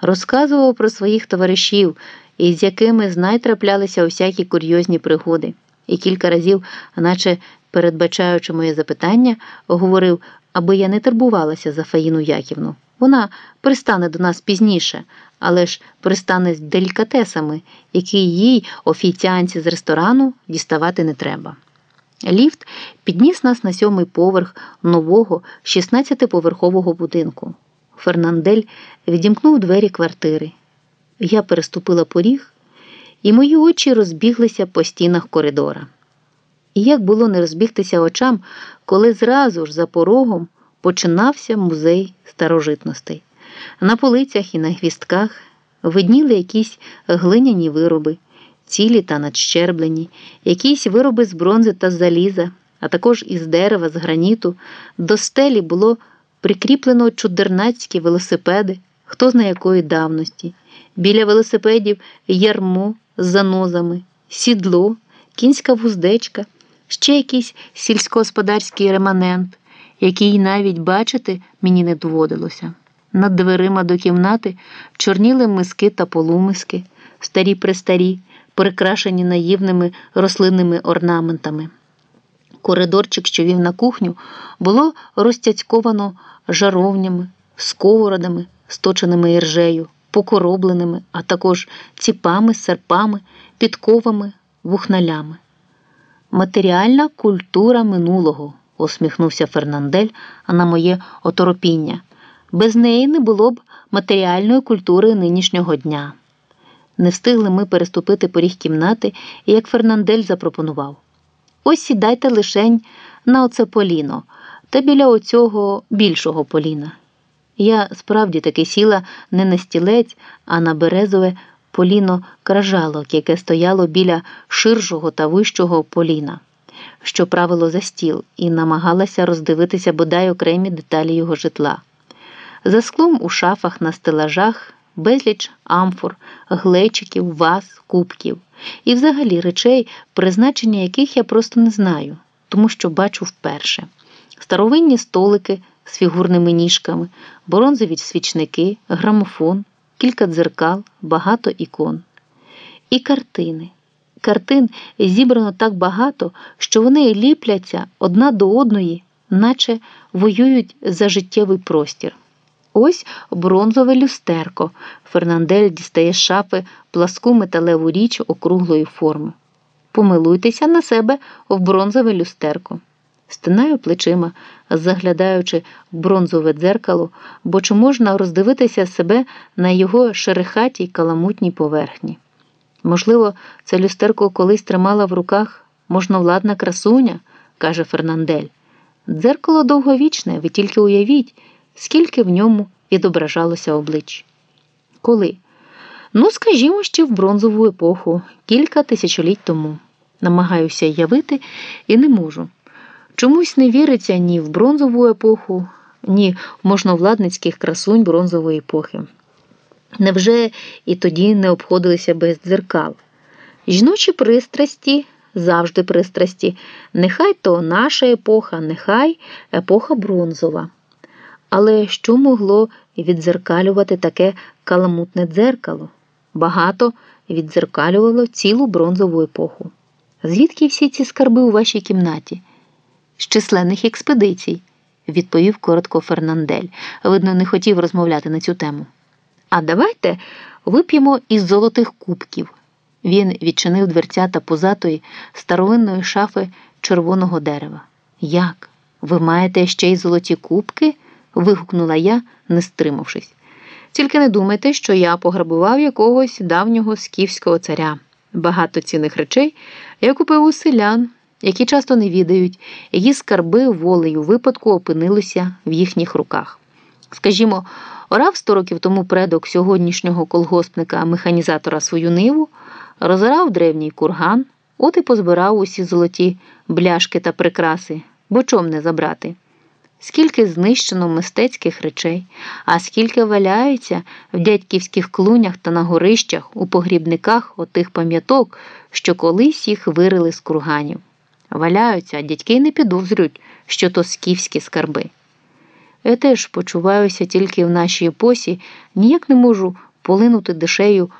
розказував про своїх товаришів, із якими знай траплялися усякі курйозні пригоди, і кілька разів, наче передбачаючи моє запитання, говорив, аби я не турбувалася за Фаїну Яківну. Вона пристане до нас пізніше, але ж пристане з делікатесами, які їй, офіціанці з ресторану, діставати не треба. Ліфт підніс нас на сьомий поверх нового 16-поверхового будинку. Фернандель відімкнув двері квартири. Я переступила поріг, і мої очі розбіглися по стінах коридора. І як було не розбігтися очам, коли зразу ж за порогом починався музей старожитностей. На полицях і на гвістках видніли якісь глиняні вироби, цілі та надщерблені, якісь вироби з бронзи та заліза, а також із дерева, з граніту. До стелі було прикріплено чудернацькі велосипеди, хто зна якої давності. Біля велосипедів ярмо з занозами, сідло, кінська вуздечка, ще якийсь сільськогосподарський реманент, який навіть бачити мені не доводилося. Над дверима до кімнати чорніли миски та полумиски, старі престарі, прикрашені наївними рослинними орнаментами. Коридорчик, що вів на кухню, було розтяцьковано жаровнями, сковородами, сточеними іржею, покоробленими, а також ціпами, серпами, підковами, вухналями. Матеріальна культура минулого, усміхнувся Фернандель на моє оторопіння. Без неї не було б матеріальної культури нинішнього дня. Не встигли ми переступити поріг кімнати, як Фернандель запропонував. Ось сідайте лишень на оце поліно та біля оцього більшого поліна. Я справді таки сіла не на стілець, а на березове поліно кражалок, яке стояло біля ширшого та вищого поліна, що правило за стіл, і намагалася роздивитися бодай окремі деталі його житла. За склом у шафах на стелажах безліч амфор, глечиків, ваз, кубків і взагалі речей, призначення яких я просто не знаю, тому що бачу вперше. Старовинні столики з фігурними ніжками, бронзові свічники, грамофон, кілька дзеркал, багато ікон. І картини. Картин зібрано так багато, що вони ліпляться одна до одної, наче воюють за життєвий простір. Ось бронзове люстерко. Фернандель дістає з шафи пласку металеву річ округлої форми. Помилуйтеся на себе в бронзове люстерко. Стинаю плечима, заглядаючи в бронзове дзеркало, бо чи можна роздивитися себе на його шерехатій каламутній поверхні. Можливо, це люстерко колись тримала в руках можновладна красуня, каже Фернандель. Дзеркало довговічне, ви тільки уявіть скільки в ньому відображалося облич. Коли? Ну, скажімо, ще в бронзову епоху, кілька тисячоліть тому. Намагаюся явити і не можу. Чомусь не віриться ні в бронзову епоху, ні в можновладницьких красунь бронзової епохи. Невже і тоді не обходилися без дзеркал? Жіночі пристрасті завжди пристрасті, нехай то наша епоха, нехай епоха бронзова. Але що могло віддзеркалювати таке каламутне дзеркало? Багато віддзеркалювало цілу бронзову епоху. Звідки всі ці скарби у вашій кімнаті? З численних експедицій, відповів коротко Фернандель. Видно, не хотів розмовляти на цю тему. А давайте вип'ємо із золотих кубків. Він відчинив дверцята позатої старовинної шафи червоного дерева. Як? Ви маєте ще й золоті кубки? Вигукнула я, не стримавшись. Тільки не думайте, що я пограбував якогось давнього скіфського царя. Багато цінних речей я купив у селян, які часто не відають, її скарби волею випадку опинилися в їхніх руках. Скажімо, орав сто років тому предок сьогоднішнього колгоспника механізатора свою ниву, розорав древній курган, от і позбирав усі золоті бляшки та прикраси, бо чом не забрати скільки знищено мистецьких речей, а скільки валяється в дядьківських клунях та на горищах у погрібниках отих пам'яток, що колись їх вирили з курганів. Валяються, а дядьки не підозрюють, що то скіфські скарби. Я теж почуваюся тільки в нашій епосі, ніяк не можу полинути душею